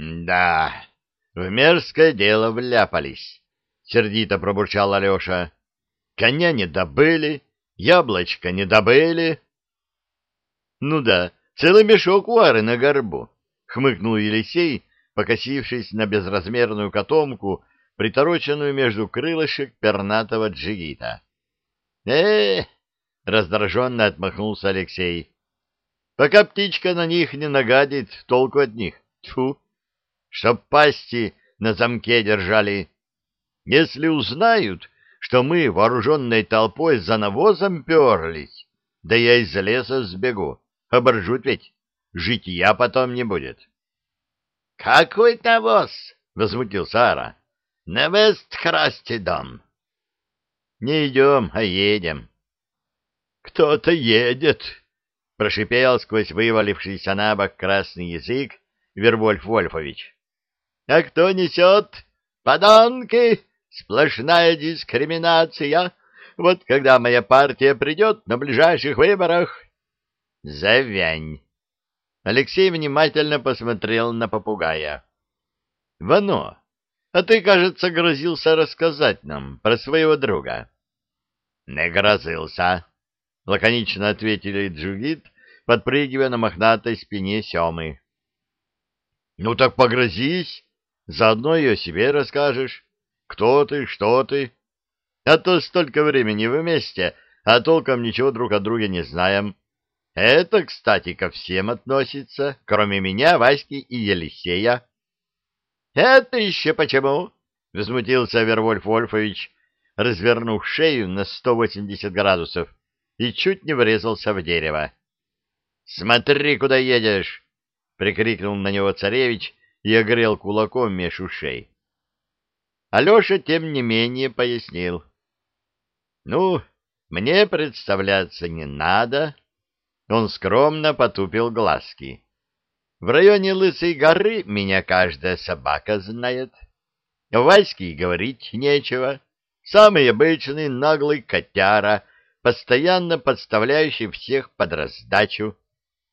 Да, в мерзкое дело вляпались, — сердито пробурчал Алеша. Коня не добыли, яблочко не добыли. Ну да, целый мешок уары на горбу, — хмыкнул Елисей, покосившись на безразмерную котомку, притороченную между крылышек пернатого джигита. э раздраженно отмахнулся Алексей. «Пока птичка на них не нагадит, толку от них. Тьфу! Чтоб пасти на замке держали. Если узнают, что мы вооруженной толпой за навозом перлись, да я из леса сбегу, оборжут ведь, житья потом не будет». «Какой навоз?» — возмутился Ара. На Вестхрасте-дом. Не идем, а едем. Кто-то едет, прошипел сквозь вывалившийся на бок красный язык Вервольф Вольфович. А кто несет? Подонки! Сплошная дискриминация. Вот когда моя партия придет на ближайших выборах... Завянь. Алексей внимательно посмотрел на попугая. — Вано, а ты, кажется, грозился рассказать нам про своего друга. — Не грозился, — лаконично ответили Джугит, подпрыгивая на мохнатой спине Семы. — Ну так погрозись, заодно и о себе расскажешь. Кто ты, что ты? А то столько времени вместе, а толком ничего друг о друге не знаем. Это, кстати, ко всем относится, кроме меня, Васьки и Елисея. «Это еще почему?» — возмутился Вервольф Вольфович, развернув шею на 180 градусов и чуть не врезался в дерево. «Смотри, куда едешь!» — прикрикнул на него царевич и огрел кулаком меж ушей. Алеша, тем не менее, пояснил. «Ну, мне представляться не надо». Он скромно потупил глазки. В районе Лысой горы меня каждая собака знает. Ваське говорить нечего. Самый обычный наглый котяра, постоянно подставляющий всех под раздачу.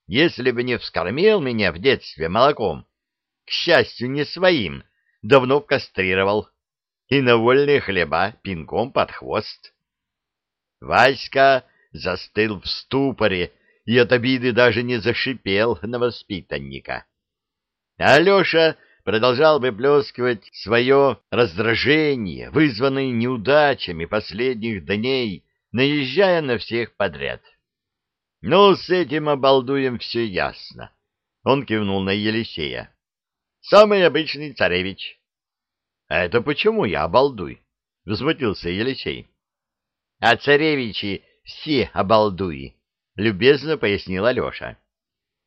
Если бы не вскормил меня в детстве молоком, к счастью, не своим, давно кастрировал, и на вольные хлеба пинком под хвост. Васька застыл в ступоре, и от обиды даже не зашипел на воспитанника. Алеша продолжал выплескивать свое раздражение, вызванное неудачами последних дней, наезжая на всех подряд. «Ну, с этим обалдуем все ясно», — он кивнул на Елисея. «Самый обычный царевич». «А это почему я обалдуй?» — возмутился Елисей. «А царевичи все обалдуи», — любезно пояснил Алеша.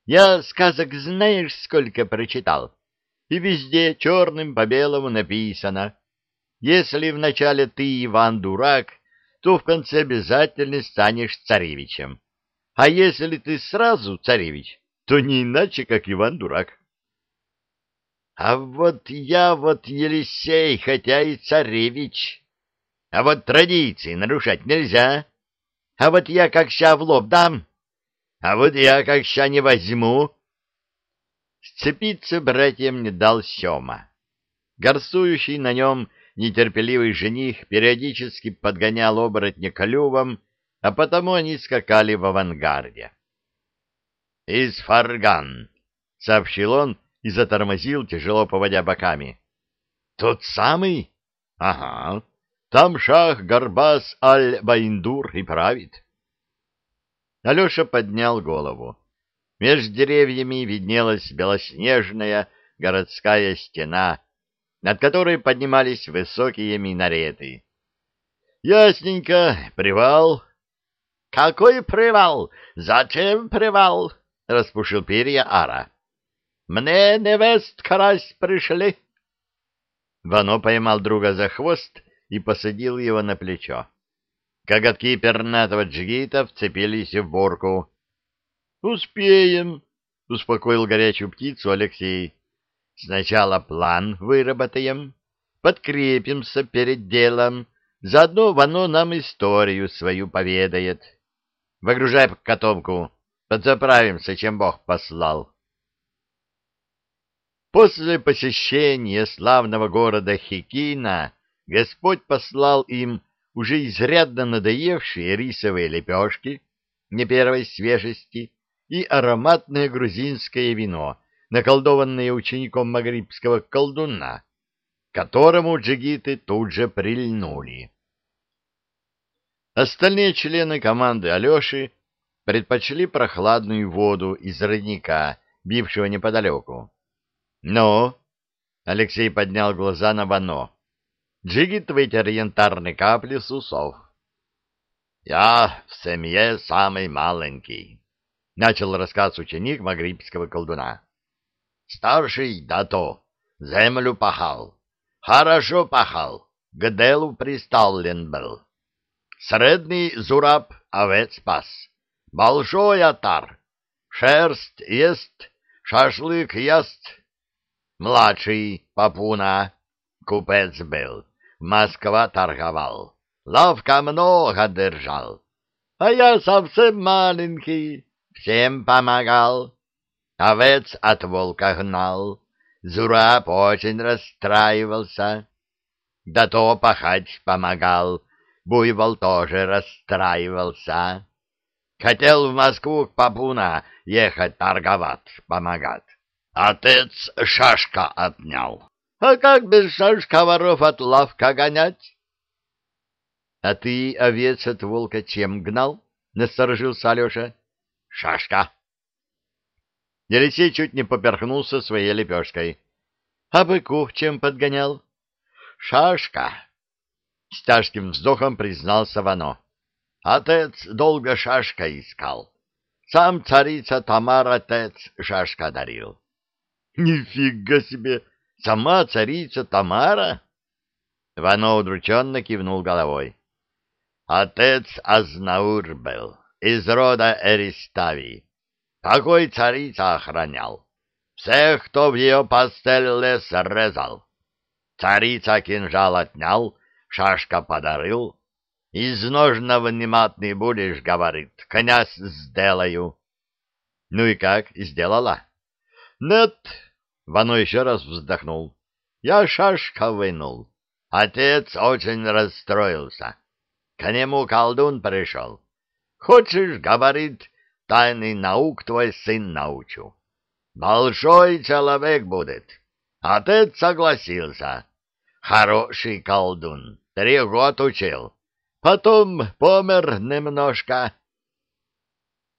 «Я сказок знаешь, сколько прочитал, и везде черным по белому написано. Если вначале ты, Иван, дурак, то в конце обязательно станешь царевичем. А если ты сразу царевич, то не иначе, как Иван дурак». «А вот я вот Елисей, хотя и царевич. А вот традиции нарушать нельзя». А вот я как ща в лоб дам, а вот я как ща не возьму. Сцепиться братьям не дал Сема. Горсующий на нем нетерпеливый жених периодически подгонял оборотня клювом, а потому они скакали в авангарде. «Из Фарган», — сообщил он и затормозил, тяжело поводя боками. «Тот самый?» «Ага. Там шах Гарбас Аль-Баиндур и правит. Алеша поднял голову. Между деревьями виднелась белоснежная городская стена, над которой поднимались высокие минареты. «Ясненько, привал». «Какой привал? Зачем привал?» — распушил перья Ара. «Мне невест карась пришли». Вано поймал друга за хвост и посадил его на плечо. Коготки пернатого джигита вцепились в борку. «Успеем», — успокоил горячую птицу Алексей. «Сначала план выработаем, подкрепимся перед делом, заодно Вано нам историю свою поведает. Выгружай котомку, подзаправимся, чем Бог послал». После посещения славного города Хикина Господь послал им уже изрядно надоевшие рисовые лепешки не первой свежести и ароматное грузинское вино, наколдованное учеником магрибского колдуна, которому джигиты тут же прильнули. Остальные члены команды Алеши предпочли прохладную воду из родника, бившего неподалеку. «Ну?» — Алексей поднял глаза на Вано. Джигит вытер янтарные капли с усов. «Я в семье самый маленький», — начал рассказ ученик магрибского колдуна. «Старший Дато землю пахал, хорошо пахал, к делу приставлен был. Средний Зураб овец пас, большой отар, шерсть ест, шашлык ест. Младший Папуна, купец был, Москва торговал, лавка много держал. А я совсем маленький, всем помогал. Овец от волка гнал, Зураб очень расстраивался. Да то пахать помогал, Буйвол тоже расстраивался. Хотел в Москву к Папуна ехать торговать, помогать. Отец шашка отнял. А как без шашка воров от лавка гонять? — А ты овец от волка чем гнал? — насторожился Алеша. — Шашка. Елисей чуть не поперхнулся своей лепешкой. — А быков чем подгонял? — Шашка. С тяжким вздохом признался Вано. — Отец долго шашка искал. Сам царица Тамар отец шашка дарил. — Нифига себе! Сама царица Тамара? Вано удрученно кивнул головой. Отец Азнаур был, из рода Эриставии. Такой царица охранял. Всех, кто в ее постель срезал. Царица кинжал отнял, шашка подарил. Из ножна внимательный будешь, говорит, князь сделаю. Ну и как, сделала? Нет, Вано еще раз вздохнул. Я шашка вынул. Отец очень расстроился. К нему колдун пришел. Хочешь, говорит, тайный наук твой сын научу. Большой человек будет. Отец согласился. Хороший колдун. Три года учил. Потом помер немножко.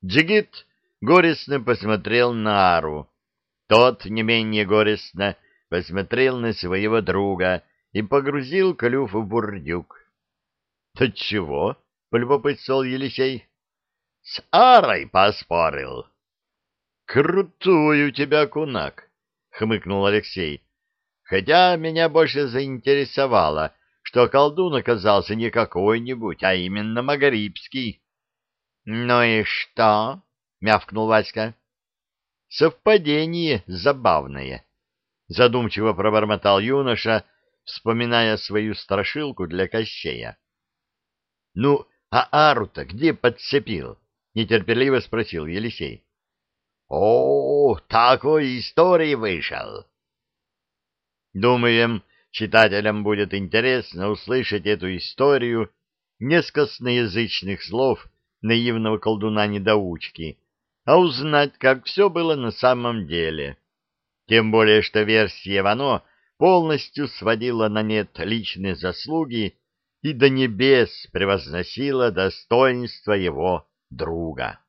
Джигит горестно посмотрел на Ару. Тот не менее горестно посмотрел на своего друга и погрузил клюв в бурдюк. — Да чего? — полюбопытствовал Елисей. — С Арой поспорил. — Крутой у тебя кунак, — хмыкнул Алексей. — Хотя меня больше заинтересовало, что колдун оказался не какой-нибудь, а именно Магарибский. — Ну и что? — мявкнул Васька. Совпадение забавное. Задумчиво пробормотал юноша, вспоминая свою страшилку для Кощея. — Ну, а Ару-то где подцепил? — нетерпеливо спросил Елисей. — О, такой истории вышел. Думаем, читателям будет интересно услышать эту историю не с косноязычных слов наивного колдуна-недоучки, а узнать, как все было на самом деле. Тем более, что версия Вано полностью сводила на нет личные заслуги и до небес превозносила достоинство его друга.